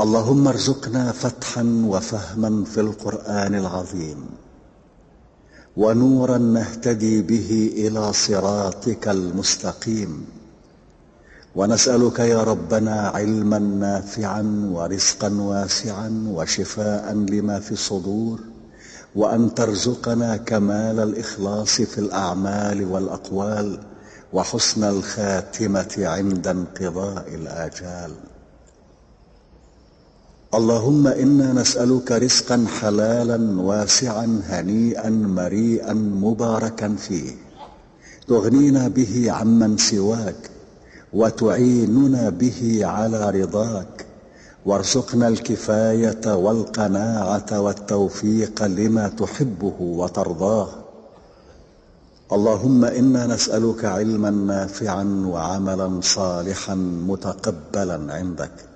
اللهم ارزقنا فتحا وفهما في القرآن العظيم ونورا نهتدي به إلى صراطك المستقيم ونسألك يا ربنا علما نافعا ورزقا واسعا وشفاء لما في الصدور وأن ترزقنا كمال الإخلاص في الأعمال والأقوال وحسن الخاتمة عند انقضاء الآجال اللهم إنا نسألك رزقا حلالا واسعا هنيئا مريئا مباركا فيه. تغنينا به عمن سواك وتعيننا به على رضاك. وارزقنا الكفاية والقناعة والتوفيق لما تحبه وترضاه. اللهم إنا نسألك علما نافعا وعملا صالحا متقبلا عندك.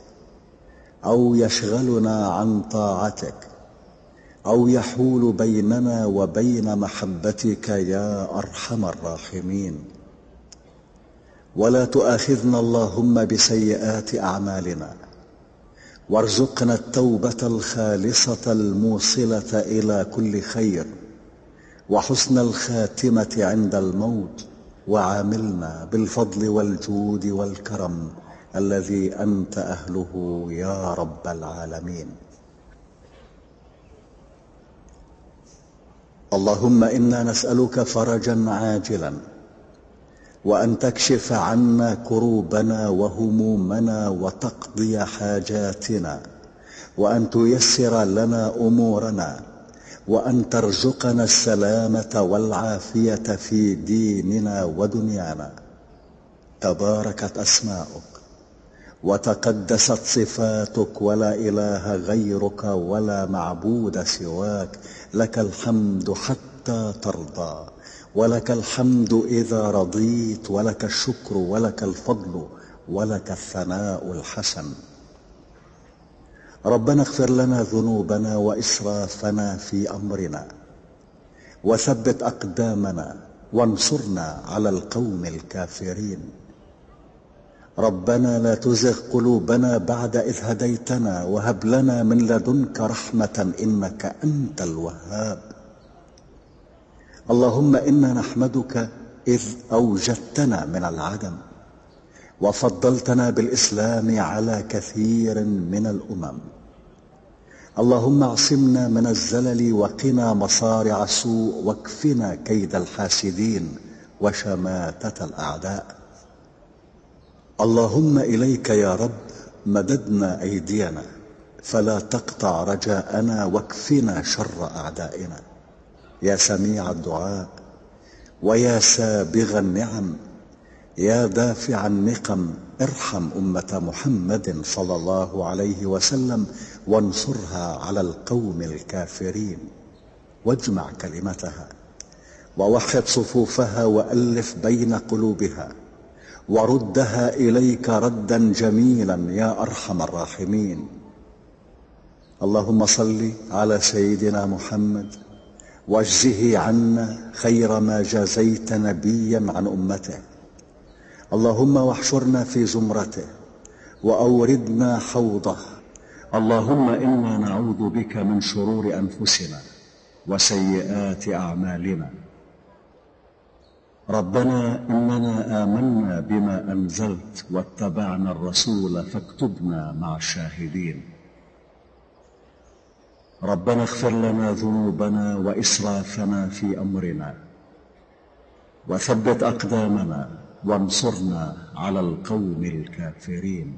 أو يشغلنا عن طاعتك أو يحول بيننا وبين محبتك يا أرحم الراحمين. ولا تؤاخذنا اللهم بسيئات أعمالنا وارزقنا التوبة الخالصة الموصلة إلى كل خير وحسن الخاتمة عند الموت وعاملنا بالفضل والجود والكرم. الذي أنت أهله يا رب العالمين. اللهم إنا نسألك فرجا عاجلا وأن تكشف عنا كروبنا وهمومنا وتقضي حاجاتنا وأن تيسر لنا أمورنا وأن ترزقنا السلامة والعافية في ديننا ودنيانا. تباركت أسماؤك. وتقدست صفاتك ولا إله غيرك ولا معبود سواك. لك الحمد حتى ترضى ولك الحمد إذا رضيت ولك الشكر ولك الفضل ولك الثناء الحسن. ربنا اغفر لنا ذنوبنا وإسرافنا في أمرنا وثبت أقدامنا وانصرنا على القوم الكافرين. ربنا لا تزغ قلوبنا بعد إذ هديتنا وهب لنا من لدنك رحمة إنك أنت الوهاب. اللهم إنا نحمدك إذ أوجدتنا من العدم وفضلتنا بالإسلام على كثير من الأمم. اللهم اعصمنا من الزلل وقنا مصارع السوء واكفنا كيد الحاسدين وشماتة الأعداء. اللهم إليك يا رب مددنا أيدينا فلا تقطع رجاءنا واكفنا شر أعدائنا. يا سميع الدعاء ويا سابغ النعم يا دافع النقم ارحم أمة محمد صلى الله عليه وسلم وانصرها على القوم الكافرين. واجمع كلمتها ووحد صفوفها وألف بين قلوبها. وردها إليك ردا جميلا يا أرحم الراحمين. اللهم صل على سيدنا محمد وأجزه عنا خير ما جازيت نبيا عن أمته. اللهم واحشرنا في زمرته وأوردنا حوضه. اللهم إنا نعوذ بك من شرور أنفسنا وسيئات أعمالنا. ربنا إننا آمنا بما أنزلت واتبعنا الرسول فاكتبنا مع الشاهدين. ربنا اغفر لنا ذنوبنا وإسرافنا في أمرنا. وثبت أقدامنا وانصرنا على القوم الكافرين.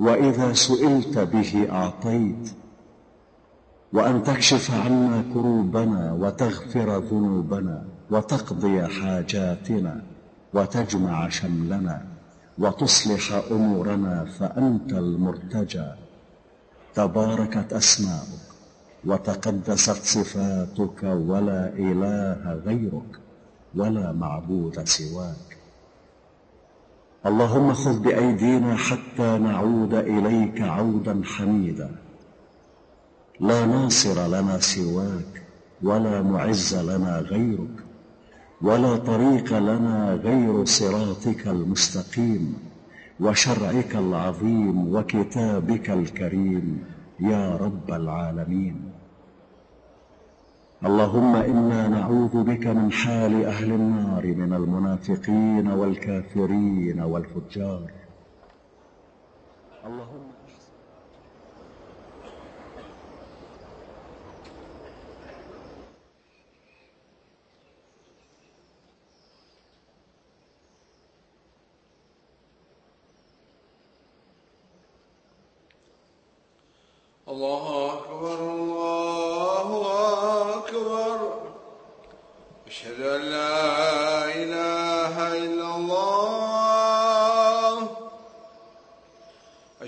وإذا سئلت به أعطيت وأن تكشف عنا كروبنا وتغفر ذنوبنا وتقضي حاجاتنا وتجمع شملنا وتصلح أمورنا فأنت المرتجى. تباركت أسماؤك وتقدست صفاتك ولا إله غيرك ولا معبود سواك. اللهم خذ بأيدينا حتى نعود إليك عودا حميدا. لا ناصر لنا سواك ولا معز لنا غيرك ولا طريق لنا غير صراطك المستقيم وشرعك العظيم وكتابك الكريم يا رب العالمين. اللهم إنا نعوذ بك من حال أهل النار من المنافقين والكافرين والفجار. اللهم الله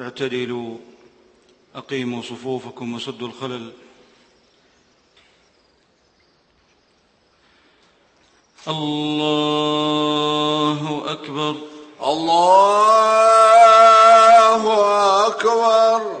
اعتدلوا أقيموا صفوفكم وسدوا الخلل. الله أكبر. الله أكبر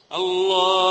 الله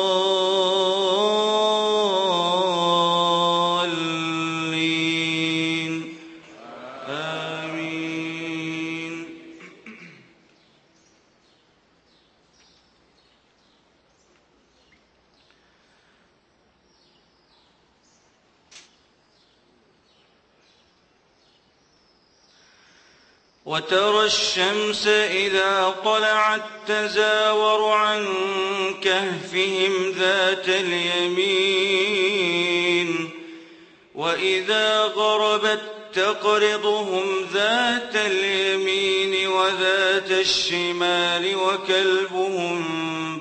وترى الشمس إذا طلعت تزاور عن كهفهم ذات اليمين وإذا غربت تقرضهم ذات اليمين وذات الشمال وكلبهم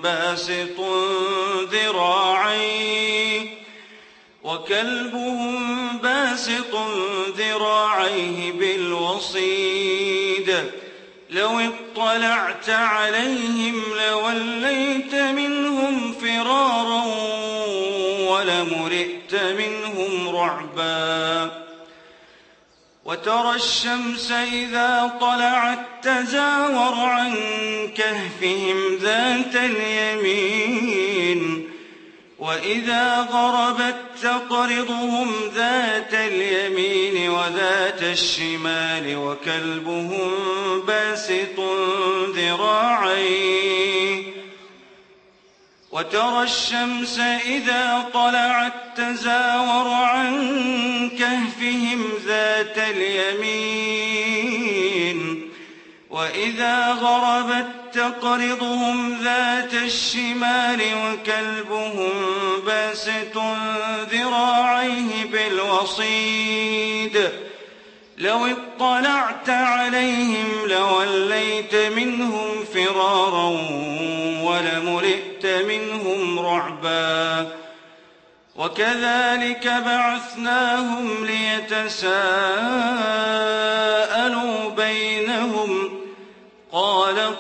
باسط ذراعيه وكلبهم باسط ذراعيه بالوصيد لو اطلعت عليهم لوليت منهم فرارا ولمرئت منهم رعبا. وترى الشمس إذا طلعت تزاور عن كهفهم ذات اليمين. وإذا غربت تقرضهم ذات اليمين وذات الشمال وكلبهم باسط ذراعيه وترى الشمس إذا طلعت تزاور عن كهفهم ذات اليمين وإذا غربت تقرضهم ذات الشمال وكلبهم باسط ذراعيه بالوصيد. لو اطلعت عليهم لوليت منهم فرارا ولملئت منهم رعبا. وكذلك بعثناهم ليتساءلوا بينهم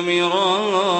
مراء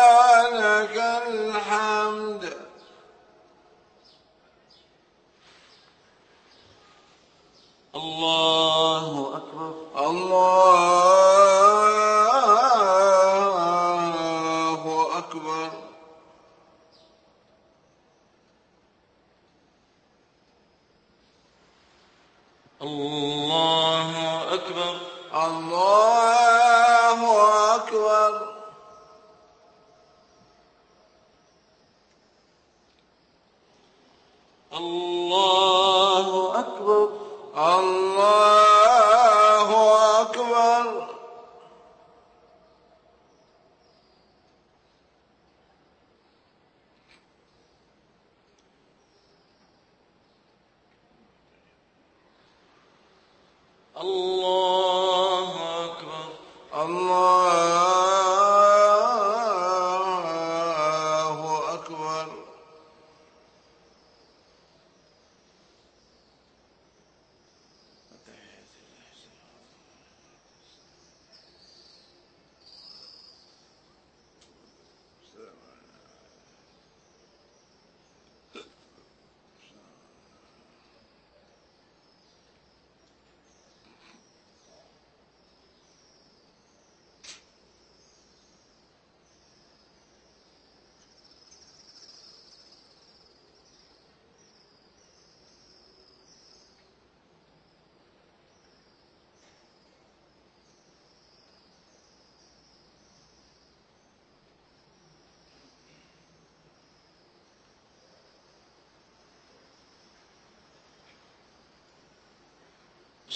الله